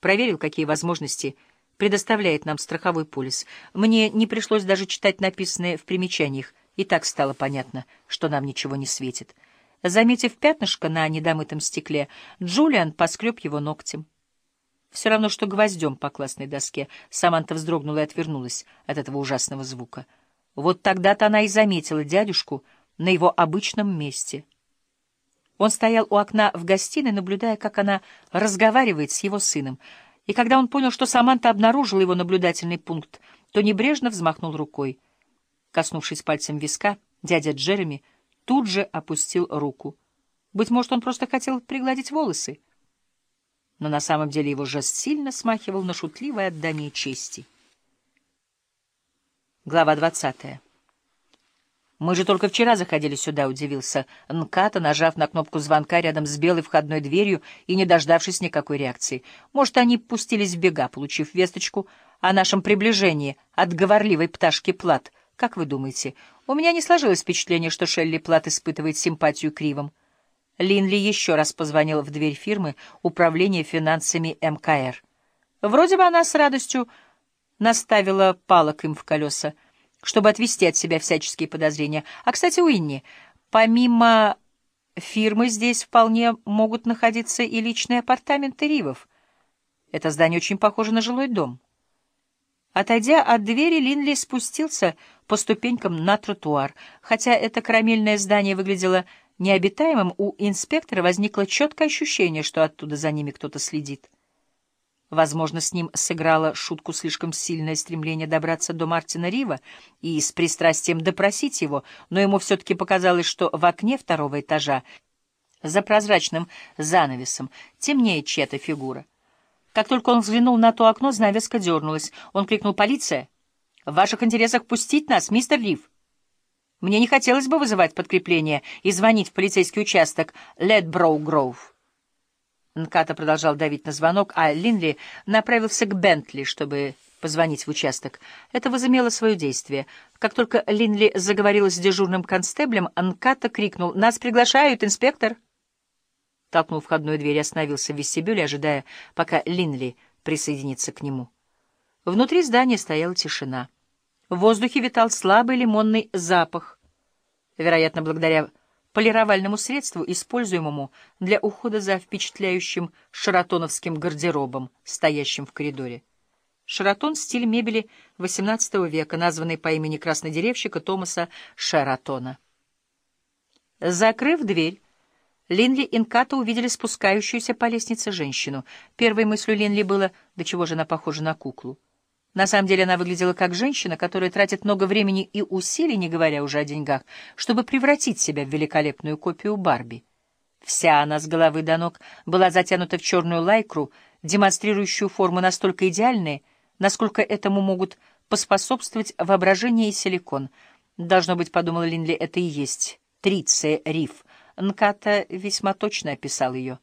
проверил, какие возможности предоставляет нам страховой полис. Мне не пришлось даже читать написанное в примечаниях, и так стало понятно, что нам ничего не светит. Заметив пятнышко на недомытом стекле, Джулиан поскреб его ногтем. Все равно, что гвоздем по классной доске. Саманта вздрогнула и отвернулась от этого ужасного звука. Вот тогда-то она и заметила дядюшку на его обычном месте. Он стоял у окна в гостиной, наблюдая, как она разговаривает с его сыном. И когда он понял, что Саманта обнаружила его наблюдательный пункт, то небрежно взмахнул рукой. Коснувшись пальцем виска, дядя Джереми тут же опустил руку. Быть может, он просто хотел пригладить волосы но на самом деле его жест сильно смахивал на шутливое отдание чести. Глава двадцатая. «Мы же только вчера заходили сюда», — удивился Нката, нажав на кнопку звонка рядом с белой входной дверью и не дождавшись никакой реакции. «Может, они пустились в бега, получив весточку о нашем приближении от говорливой пташки Плат. Как вы думаете, у меня не сложилось впечатление, что Шелли Плат испытывает симпатию к Ривам?» Линли еще раз позвонила в дверь фирмы управления финансами МКР. Вроде бы она с радостью наставила палок им в колеса, чтобы отвести от себя всяческие подозрения. А, кстати, Уинни, помимо фирмы здесь вполне могут находиться и личные апартаменты Ривов. Это здание очень похоже на жилой дом. Отойдя от двери, Линли спустился по ступенькам на тротуар. Хотя это карамельное здание выглядело необитаемым, у инспектора возникло четкое ощущение, что оттуда за ними кто-то следит. Возможно, с ним сыграло шутку слишком сильное стремление добраться до Мартина Рива и с пристрастием допросить его, но ему все-таки показалось, что в окне второго этажа за прозрачным занавесом темнеет чья-то фигура. Как только он взглянул на то окно, занавеска дернулась. Он крикнул «Полиция! В ваших интересах пустить нас, мистер Рив!» Мне не хотелось бы вызывать подкрепление и звонить в полицейский участок Ледброу-Гроув. Нката продолжал давить на звонок, а Линли направился к Бентли, чтобы позвонить в участок. Это возымело свое действие. Как только Линли заговорила с дежурным констеблем, Нката крикнул «Нас приглашают, инспектор!» Толкнул входную дверь и остановился в вестибюле, ожидая, пока Линли присоединится к нему. Внутри здания стояла тишина. В воздухе витал слабый лимонный запах, вероятно, благодаря полировальному средству, используемому для ухода за впечатляющим шаратоновским гардеробом, стоящим в коридоре. Шаратон — стиль мебели XVIII века, названный по имени краснодеревщика Томаса Шаратона. Закрыв дверь, Линли и Нката увидели спускающуюся по лестнице женщину. Первой мыслью Линли было, до чего же она похожа на куклу. На самом деле она выглядела как женщина, которая тратит много времени и усилий, не говоря уже о деньгах, чтобы превратить себя в великолепную копию Барби. Вся она с головы до ног была затянута в черную лайкру, демонстрирующую форму настолько идеальные, насколько этому могут поспособствовать воображение и силикон. Должно быть, подумала Линли, это и есть Триция Риф. Нката весьма точно описал ее.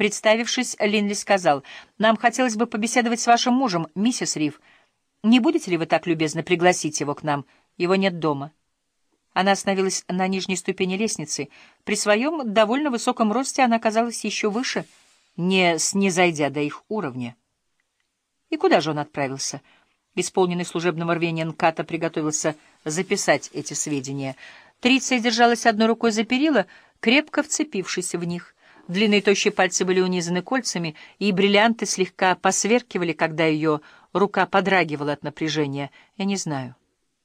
Представившись, Линли сказал, «Нам хотелось бы побеседовать с вашим мужем, миссис Рив. Не будете ли вы так любезно пригласить его к нам? Его нет дома». Она остановилась на нижней ступени лестницы. При своем довольно высоком росте она казалась еще выше, не снизойдя до их уровня. И куда же он отправился? Исполненный служебного рвения Нката приготовился записать эти сведения. Триция держалась одной рукой за перила, крепко вцепившись в них — Длинные тощие пальцы были унизаны кольцами, и бриллианты слегка посверкивали, когда ее рука подрагивала от напряжения. Я не знаю.